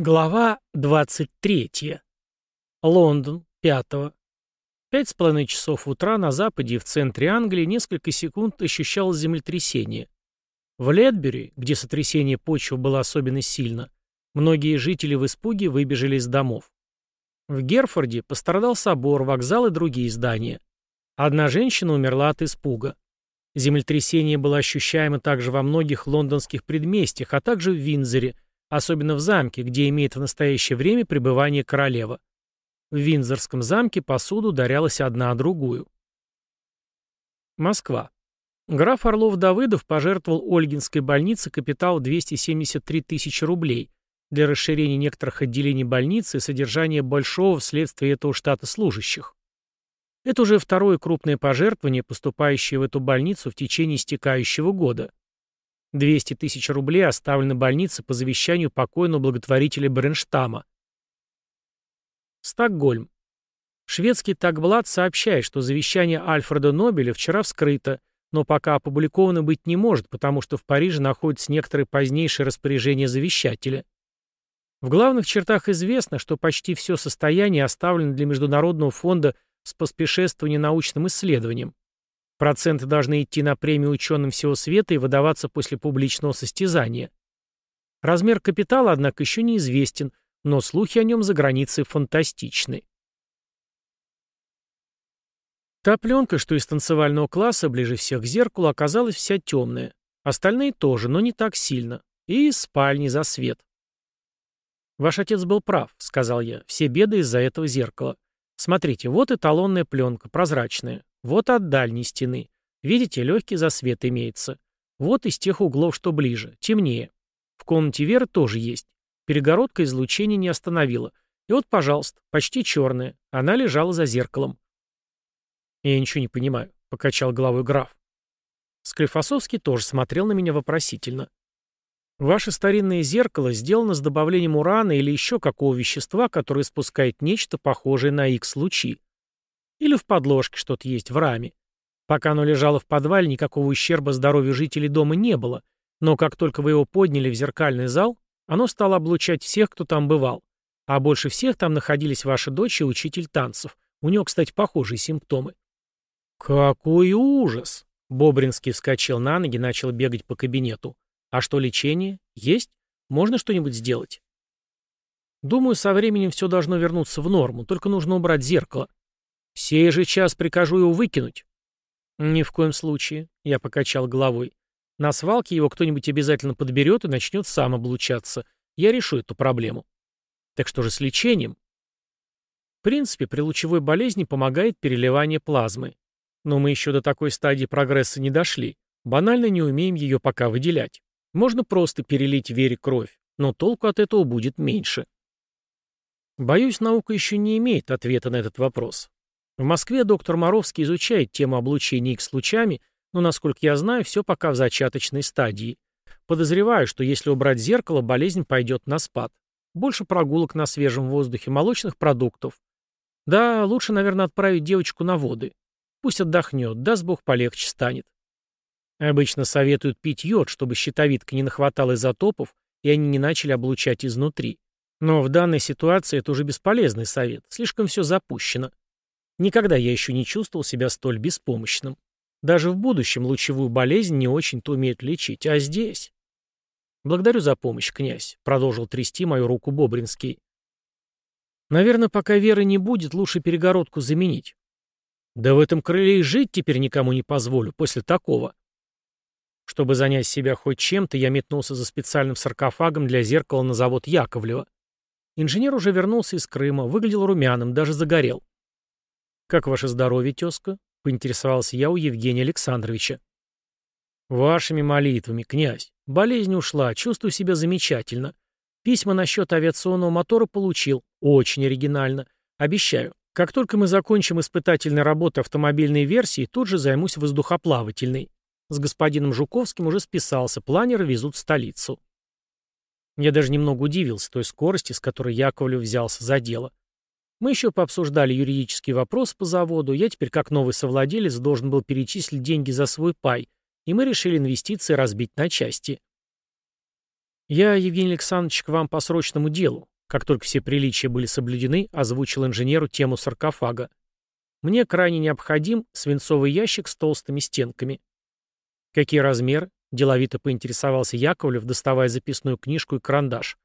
Глава 23. Лондон, 5. Пять с половиной часов утра на западе и в центре Англии несколько секунд ощущалось землетрясение. В Ледбери, где сотрясение почвы было особенно сильно, многие жители в испуге выбежали из домов. В Герфорде пострадал собор, вокзал и другие здания. Одна женщина умерла от испуга. Землетрясение было ощущаемо также во многих лондонских предместьях, а также в Винзоре – особенно в замке, где имеет в настоящее время пребывание королева. В Виндзорском замке посуду ударялась одна другую. Москва. Граф Орлов-Давыдов пожертвовал Ольгинской больнице капитал 273 тысячи рублей для расширения некоторых отделений больницы и содержания большого вследствие этого штата служащих. Это уже второе крупное пожертвование, поступающее в эту больницу в течение истекающего года. 200 тысяч рублей оставлены больнице по завещанию покойного благотворителя Бренштама. Стокгольм. Шведский Тагблат сообщает, что завещание Альфреда Нобеля вчера вскрыто, но пока опубликовано быть не может, потому что в Париже находятся некоторые позднейшие распоряжения завещателя. В главных чертах известно, что почти все состояние оставлено для Международного фонда с поспешествованием научным исследованиям. Проценты должны идти на премию ученым всего света и выдаваться после публичного состязания. Размер капитала, однако, еще неизвестен, но слухи о нем за границей фантастичны. Та пленка, что из танцевального класса, ближе всех к зеркалу, оказалась вся темная. Остальные тоже, но не так сильно. И из спальни за свет. «Ваш отец был прав», — сказал я. «Все беды из-за этого зеркала. Смотрите, вот эталонная пленка, прозрачная. Вот от дальней стены. Видите, легкий засвет имеется. Вот из тех углов, что ближе, темнее. В комнате Веры тоже есть. Перегородка излучения не остановила. И вот, пожалуйста, почти черная. Она лежала за зеркалом. Я ничего не понимаю, — покачал головой граф. Склифосовский тоже смотрел на меня вопросительно. Ваше старинное зеркало сделано с добавлением урана или еще какого вещества, которое испускает нечто похожее на X-лучи. Или в подложке что-то есть в раме. Пока оно лежало в подвале, никакого ущерба здоровью жителей дома не было, но как только вы его подняли в зеркальный зал, оно стало облучать всех, кто там бывал. А больше всех там находились ваша дочь и учитель танцев. У него, кстати, похожие симптомы. «Какой ужас!» Бобринский вскочил на ноги, начал бегать по кабинету. «А что, лечение? Есть? Можно что-нибудь сделать?» «Думаю, со временем все должно вернуться в норму, только нужно убрать зеркало. «Сей же час прикажу его выкинуть». «Ни в коем случае», — я покачал головой. «На свалке его кто-нибудь обязательно подберет и начнет сам облучаться. Я решу эту проблему». «Так что же с лечением?» В принципе, при лучевой болезни помогает переливание плазмы. Но мы еще до такой стадии прогресса не дошли. Банально не умеем ее пока выделять. Можно просто перелить Вере кровь, но толку от этого будет меньше. Боюсь, наука еще не имеет ответа на этот вопрос. В Москве доктор Моровский изучает тему облучения X-лучами, но, насколько я знаю, все пока в зачаточной стадии. Подозреваю, что если убрать зеркало, болезнь пойдет на спад. Больше прогулок на свежем воздухе, молочных продуктов. Да, лучше, наверное, отправить девочку на воды. Пусть отдохнет, даст бог полегче станет. Обычно советуют пить йод, чтобы щитовидка не нахватала изотопов, и они не начали облучать изнутри. Но в данной ситуации это уже бесполезный совет, слишком все запущено. Никогда я еще не чувствовал себя столь беспомощным. Даже в будущем лучевую болезнь не очень-то умеют лечить, а здесь... «Благодарю за помощь, князь», — продолжил трясти мою руку Бобринский. «Наверное, пока веры не будет, лучше перегородку заменить. Да в этом крыле и жить теперь никому не позволю после такого». Чтобы занять себя хоть чем-то, я метнулся за специальным саркофагом для зеркала на завод Яковлева. Инженер уже вернулся из Крыма, выглядел румяным, даже загорел. «Как ваше здоровье, тезка?» — поинтересовался я у Евгения Александровича. «Вашими молитвами, князь. Болезнь ушла, чувствую себя замечательно. Письма насчет авиационного мотора получил. Очень оригинально. Обещаю, как только мы закончим испытательные работы автомобильной версии, тут же займусь воздухоплавательной. С господином Жуковским уже списался, планеры везут в столицу». Я даже немного удивился той скорости, с которой Яковлев взялся за дело. Мы еще пообсуждали юридический вопрос по заводу, я теперь как новый совладелец должен был перечислить деньги за свой пай, и мы решили инвестиции разбить на части. «Я, Евгений Александрович, к вам по срочному делу. Как только все приличия были соблюдены, озвучил инженеру тему саркофага. Мне крайне необходим свинцовый ящик с толстыми стенками. Какие размеры? Деловито поинтересовался Яковлев, доставая записную книжку и карандаш.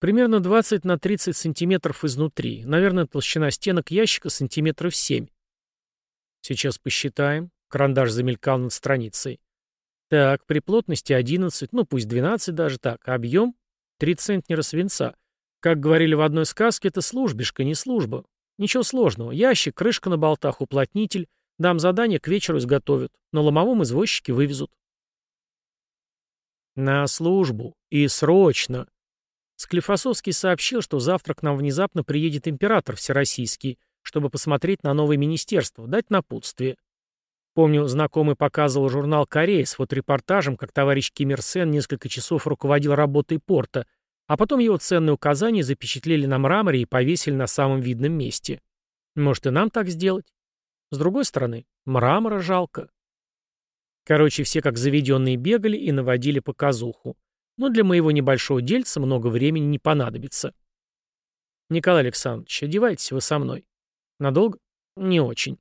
Примерно 20 на 30 сантиметров изнутри. Наверное, толщина стенок ящика сантиметров 7. Сейчас посчитаем. Карандаш замелькал над страницей. Так, при плотности 11, ну пусть 12 даже так. Объем 3 центнера свинца. Как говорили в одной сказке, это службишка, не служба. Ничего сложного. Ящик, крышка на болтах, уплотнитель. Дам задание, к вечеру изготовят. На ломовом извозчике вывезут. На службу. И срочно. Склифосовский сообщил, что завтра к нам внезапно приедет император всероссийский, чтобы посмотреть на новое министерство, дать напутствие. Помню, знакомый показывал журнал «Корея» с фоторепортажем, как товарищ Ким Ир Сен несколько часов руководил работой порта, а потом его ценные указания запечатлели на мраморе и повесили на самом видном месте. Может, и нам так сделать? С другой стороны, мрамора жалко. Короче, все как заведенные бегали и наводили показуху. Но для моего небольшого дельца много времени не понадобится. Николай Александрович, одевайтесь вы со мной. Надолго? Не очень.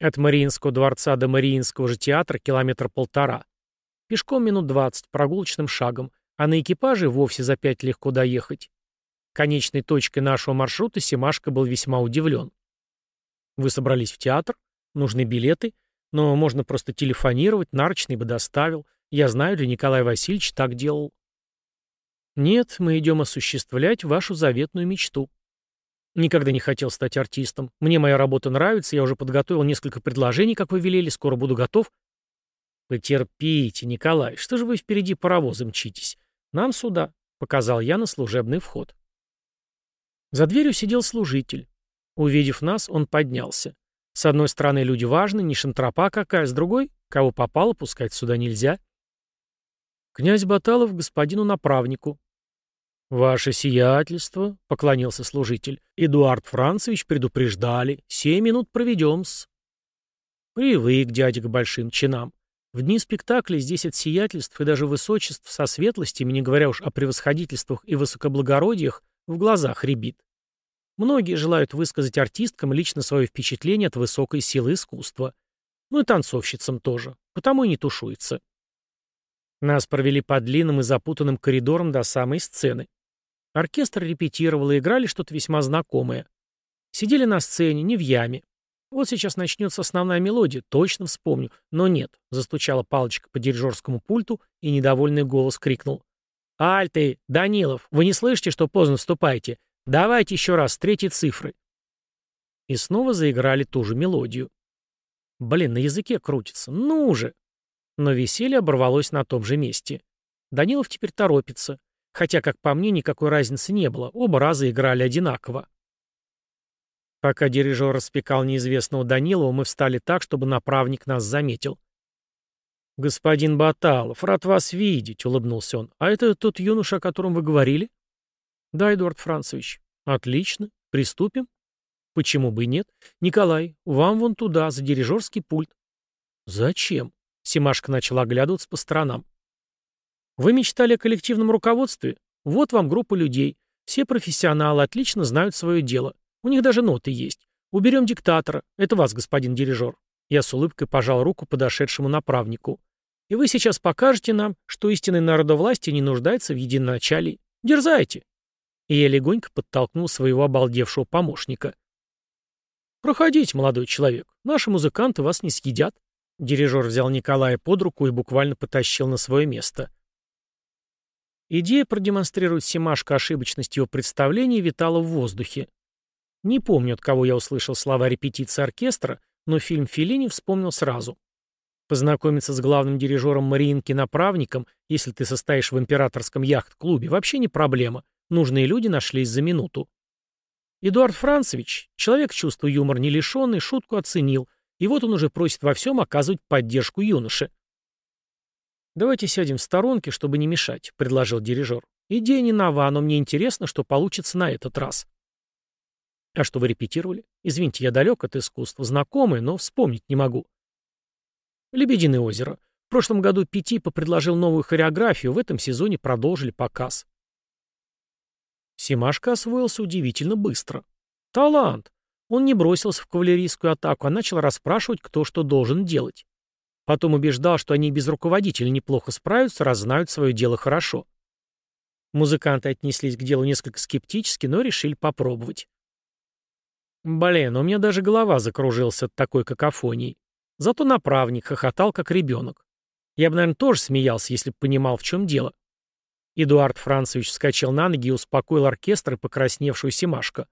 От Мариинского дворца до Мариинского же театра километр полтора. Пешком минут двадцать, прогулочным шагом а на экипаже вовсе за пять легко доехать. Конечной точкой нашего маршрута Семашко был весьма удивлен. Вы собрались в театр, нужны билеты, но можно просто телефонировать, нарочный бы доставил. Я знаю, для Николая Васильевича так делал. Нет, мы идем осуществлять вашу заветную мечту. Никогда не хотел стать артистом. Мне моя работа нравится, я уже подготовил несколько предложений, как вы велели, скоро буду готов. Потерпите, Николай, что же вы впереди паровоза мчитесь? «Нам сюда», — показал я на служебный вход. За дверью сидел служитель. Увидев нас, он поднялся. С одной стороны, люди важны, не шантропа какая, с другой, кого попало, пускать сюда нельзя. Князь Баталов господину направнику. «Ваше сиятельство», — поклонился служитель, — «Эдуард Францевич предупреждали. Семь минут проведем-с». Привык дядя к большим чинам. В дни спектакля здесь от сиятельств и даже высочеств со светлостями, не говоря уж о превосходительствах и высокоблагородиях, в глазах рябит. Многие желают высказать артисткам лично свое впечатление от высокой силы искусства. Ну и танцовщицам тоже, потому и не тушуется. Нас провели по длинным и запутанным коридорам до самой сцены. Оркестр репетировал и играли что-то весьма знакомое. Сидели на сцене, не в яме. Вот сейчас начнется основная мелодия, точно вспомню. Но нет, застучала палочка по дирижерскому пульту, и недовольный голос крикнул. «Альты! Данилов! Вы не слышите, что поздно вступаете? Давайте еще раз, с третьей цифры!» И снова заиграли ту же мелодию. Блин, на языке крутится. Ну же! Но веселье оборвалось на том же месте. Данилов теперь торопится. Хотя, как по мне, никакой разницы не было. Оба раза играли одинаково. Пока дирижер распекал неизвестного Данилова, мы встали так, чтобы направник нас заметил. «Господин Баталов, рад вас видеть», — улыбнулся он. «А это тот юноша, о котором вы говорили?» «Да, Эдуард Францевич». «Отлично. Приступим?» «Почему бы и нет? Николай, вам вон туда, за дирижерский пульт». «Зачем?» — Семашко начал оглядываться по сторонам. «Вы мечтали о коллективном руководстве? Вот вам группа людей. Все профессионалы отлично знают свое дело. У них даже ноты есть. Уберем диктатора. Это вас, господин дирижер. Я с улыбкой пожал руку подошедшему направнику. И вы сейчас покажете нам, что истинный народовластие не нуждается в единоначалии. Дерзайте. И я легонько подтолкнул своего обалдевшего помощника. «Проходите, молодой человек. Наши музыканты вас не съедят». Дирижер взял Николая под руку и буквально потащил на свое место. Идея продемонстрировать Семашко ошибочность его представления витала в воздухе. Не помню, от кого я услышал слова репетиции оркестра, но фильм Феллини вспомнил сразу. Познакомиться с главным дирижером Мариинки-направником, если ты состоишь в императорском яхт-клубе, вообще не проблема. Нужные люди нашлись за минуту. Эдуард Францевич, человек чувства юмора не лишенный, шутку оценил, и вот он уже просит во всем оказывать поддержку юноше. «Давайте сядем в сторонке, чтобы не мешать», — предложил дирижер. «Идея не нова, но мне интересно, что получится на этот раз». А что вы репетировали? Извините, я далек от искусства, знакомый, но вспомнить не могу. Лебединое озеро. В прошлом году Пятипа предложил новую хореографию, в этом сезоне продолжили показ. Симашка освоился удивительно быстро. Талант. Он не бросился в кавалерийскую атаку, а начал расспрашивать, кто что должен делать. Потом убеждал, что они без руководителя неплохо справятся, раз знают свое дело хорошо. Музыканты отнеслись к делу несколько скептически, но решили попробовать. Блин, у меня даже голова закружилась от такой какофонии. Зато направник хохотал, как ребенок. Я бы, наверное, тоже смеялся, если бы понимал, в чем дело. Эдуард Францевич вскочил на ноги и успокоил оркестр и покрасневшую Семашко.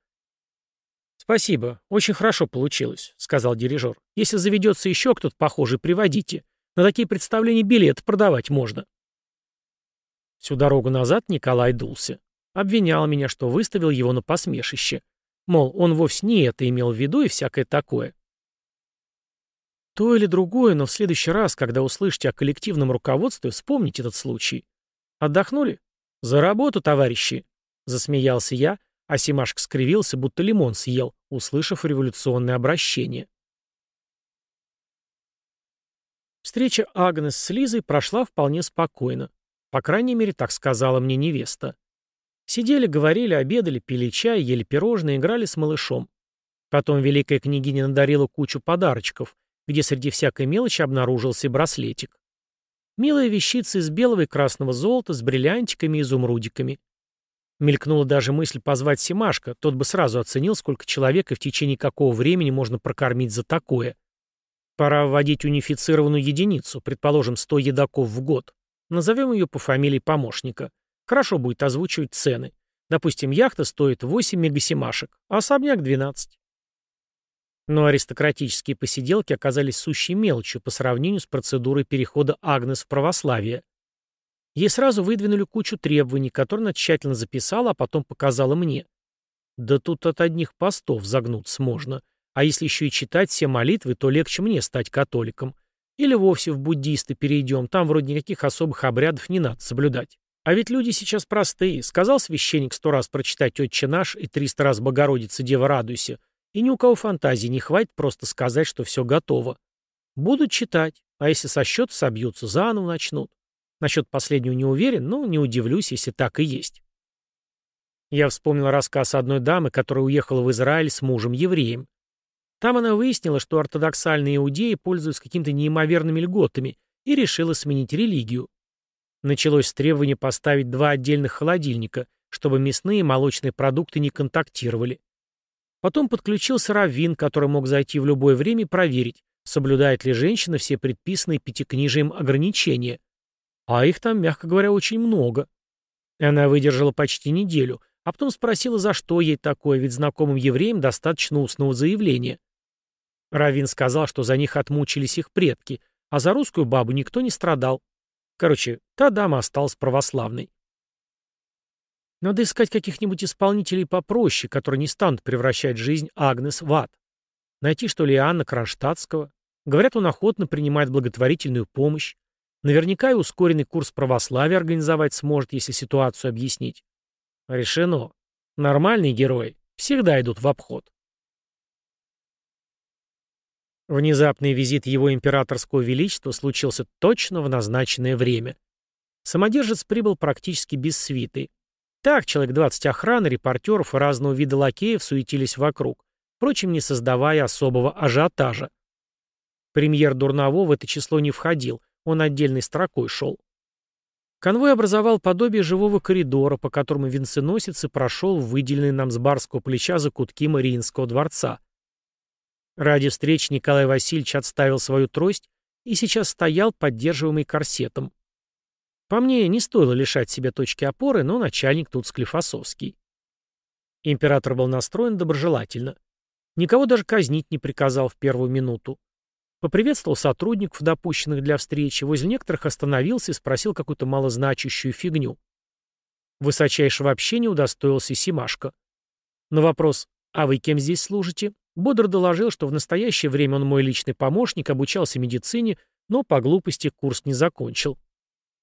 «Спасибо, очень хорошо получилось», — сказал дирижер. «Если заведется еще кто-то похожий, приводите. На такие представления билет продавать можно». Всю дорогу назад Николай дулся. Обвинял меня, что выставил его на посмешище. Мол, он вовсе не это имел в виду и всякое такое. То или другое, но в следующий раз, когда услышите о коллективном руководстве, вспомните этот случай. Отдохнули? За работу, товарищи! Засмеялся я, а Симашка скривился, будто лимон съел, услышав революционное обращение. Встреча Агнес с Лизой прошла вполне спокойно. По крайней мере, так сказала мне невеста. Сидели, говорили, обедали, пили чай, ели пирожные, играли с малышом. Потом великая княгиня надарила кучу подарочков, где среди всякой мелочи обнаружился браслетик. Милая вещица из белого и красного золота с бриллиантиками и изумрудиками. Мелькнула даже мысль позвать Симашка, тот бы сразу оценил, сколько человека в течение какого времени можно прокормить за такое. Пора вводить унифицированную единицу, предположим, 100 едоков в год. Назовем ее по фамилии помощника. Хорошо будет озвучивать цены. Допустим, яхта стоит 8 мегасимашек, а особняк 12. Но аристократические посиделки оказались сущей мелочью по сравнению с процедурой перехода Агнес в православие. Ей сразу выдвинули кучу требований, которые она тщательно записала, а потом показала мне. Да тут от одних постов загнуться можно. А если еще и читать все молитвы, то легче мне стать католиком. Или вовсе в буддисты перейдем, там вроде никаких особых обрядов не надо соблюдать. А ведь люди сейчас простые. Сказал священник сто раз прочитать «Отче наш» и триста раз «Богородица, Дева, радуйся», и ни у кого фантазии не хватит просто сказать, что все готово. Будут читать, а если со счета собьются, заново начнут. Насчет последнего не уверен, но не удивлюсь, если так и есть. Я вспомнил рассказ одной дамы, которая уехала в Израиль с мужем-евреем. Там она выяснила, что ортодоксальные иудеи пользуются какими-то неимоверными льготами и решила сменить религию. Началось с требования поставить два отдельных холодильника, чтобы мясные и молочные продукты не контактировали. Потом подключился раввин, который мог зайти в любое время и проверить, соблюдает ли женщина все предписанные пятикнижием ограничения. А их там, мягко говоря, очень много. Она выдержала почти неделю, а потом спросила, за что ей такое, ведь знакомым евреям достаточно устного заявления. Равин сказал, что за них отмучились их предки, а за русскую бабу никто не страдал. Короче, та дама осталась православной. Надо искать каких-нибудь исполнителей попроще, которые не станут превращать жизнь Агнес в ад. Найти, что ли, Иоанна Кронштадтского. Говорят, он охотно принимает благотворительную помощь. Наверняка и ускоренный курс православия организовать сможет, если ситуацию объяснить. Решено. Нормальные герои всегда идут в обход. Внезапный визит его императорского величества случился точно в назначенное время. Самодержец прибыл практически без свиты. Так, человек 20 охраны, репортеров и разного вида лакеев суетились вокруг, впрочем, не создавая особого ажиотажа. Премьер Дурново в это число не входил, он отдельной строкой шел. Конвой образовал подобие живого коридора, по которому венценосец и прошел выделенный нам с барского плеча закутки Мариинского дворца. Ради встречи Николай Васильевич отставил свою трость и сейчас стоял, поддерживаемый корсетом. По мне, не стоило лишать себя точки опоры, но начальник тут склифосовский. Император был настроен доброжелательно. Никого даже казнить не приказал в первую минуту. Поприветствовал сотрудников, допущенных для встречи, возле некоторых остановился и спросил какую-то малозначащую фигню. Высочайшего общения удостоился Симашко. На вопрос «А вы кем здесь служите?» бодро доложил, что в настоящее время он мой личный помощник, обучался медицине, но по глупости курс не закончил.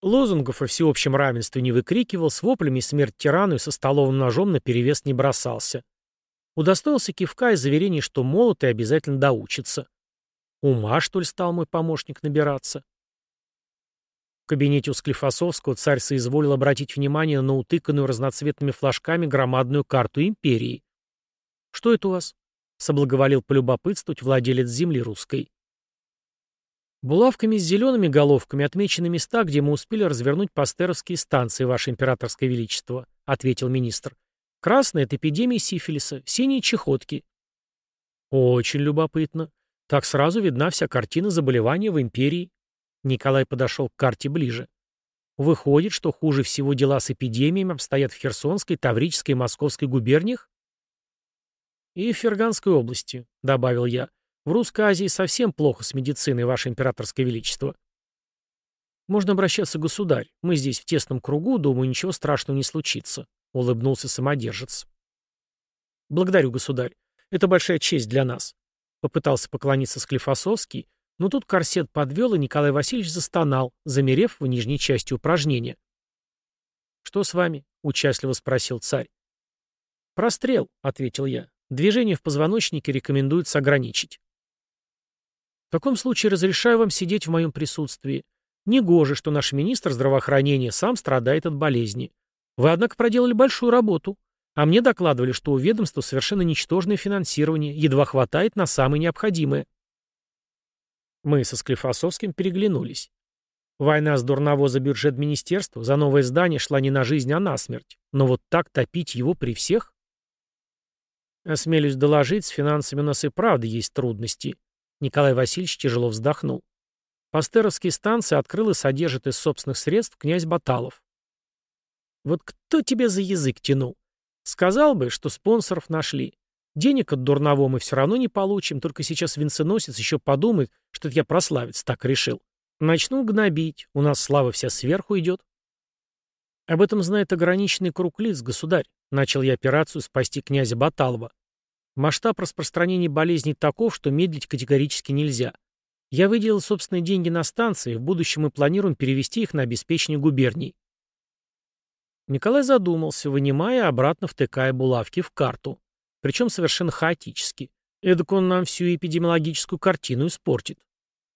Лозунгов о всеобщем равенстве не выкрикивал, с воплями смерть тирану и со столовым ножом наперевес не бросался. Удостоился кивка и заверений, что молод и обязательно доучится. Ума, что ли, стал мой помощник набираться? В кабинете у Склифосовского царь соизволил обратить внимание на утыканную разноцветными флажками громадную карту империи. «Что это у вас?» — соблаговолил полюбопытствовать владелец земли русской. Булавками с зелеными головками отмечены места, где мы успели развернуть пастеровские станции, Ваше Императорское Величество, — ответил министр. Красная — это эпидемия сифилиса, синие — чехотки. Очень любопытно. Так сразу видна вся картина заболевания в империи. Николай подошел к карте ближе. Выходит, что хуже всего дела с эпидемиями обстоят в Херсонской, Таврической и Московской губерниях? И в Ферганской области, добавил я. В Русской Азии совсем плохо с медициной, Ваше Императорское Величество. Можно обращаться, государь. Мы здесь в тесном кругу, думаю, ничего страшного не случится, улыбнулся самодержец. Благодарю, государь. Это большая честь для нас. Попытался поклониться Склифосовский, но тут корсет подвел, и Николай Васильевич застонал, замерев в нижней части упражнения. «Что с вами?» — участливо спросил царь. «Прострел», — ответил я. «Движение в позвоночнике рекомендуется ограничить». «В таком случае разрешаю вам сидеть в моем присутствии. Негоже, что наш министр здравоохранения сам страдает от болезни. Вы, однако, проделали большую работу. А мне докладывали, что у ведомства совершенно ничтожное финансирование, едва хватает на самое необходимое. Мы со Склифосовским переглянулись. Война с дурново за бюджет министерства, за новое здание шла не на жизнь, а на смерть. Но вот так топить его при всех? Осмелюсь доложить, с финансами у нас и правда есть трудности. Николай Васильевич тяжело вздохнул. Пастеровские станции открыл и содержит из собственных средств князь Баталов. Вот кто тебя за язык тянул? Сказал бы, что спонсоров нашли. Денег от дурного мы все равно не получим, только сейчас венценосец еще подумает, что я прославец так решил. Начну гнобить, у нас слава вся сверху идет. Об этом знает ограниченный круг лиц, государь. Начал я операцию спасти князя Баталова. Масштаб распространения болезней таков, что медлить категорически нельзя. Я выделил собственные деньги на станции, в будущем мы планируем перевести их на обеспечение губерний. Николай задумался, вынимая обратно втыкая булавки в карту. Причем совершенно хаотически. Эдак он нам всю эпидемиологическую картину испортит.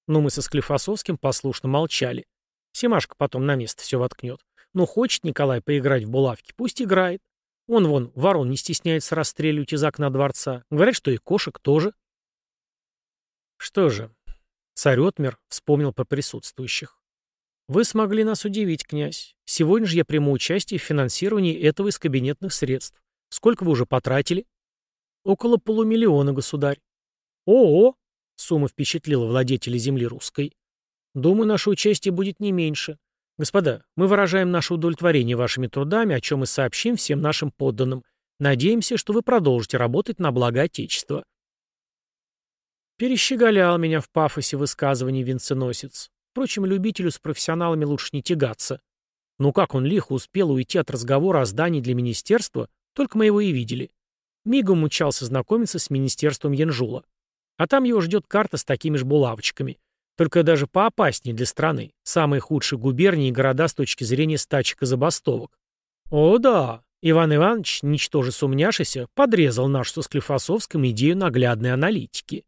Но мы со Склифосовским послушно молчали. Семашка потом на место все воткнет. Ну, хочет Николай поиграть в булавки, пусть играет. Он вон, ворон не стесняется расстреливать из окна дворца. Говорят, что и кошек тоже. Что же, царь Отмер вспомнил по присутствующих. Вы смогли нас удивить, князь. Сегодня же я приму участие в финансировании этого из кабинетных средств. Сколько вы уже потратили? Около полумиллиона, государь. О-о! Сумма впечатлила владетеля земли русской. Думаю, наше участие будет не меньше. Господа, мы выражаем наше удовлетворение вашими трудами, о чем и сообщим всем нашим подданным. Надеемся, что вы продолжите работать на благо Отечества. Перещеголял меня в пафосе высказываний венценосец. Впрочем, любителю с профессионалами лучше не тягаться. Ну как он лихо успел уйти от разговора о здании для министерства, только мы его и видели. Мигом мучался знакомиться с министерством Янжула. А там его ждет карта с такими же булавочками. Только даже поопаснее для страны. Самые худшие губернии и города с точки зрения стачек и забастовок. О да, Иван Иванович, ничтоже сумняшися, подрезал нашу со Склифосовским идею наглядной аналитики.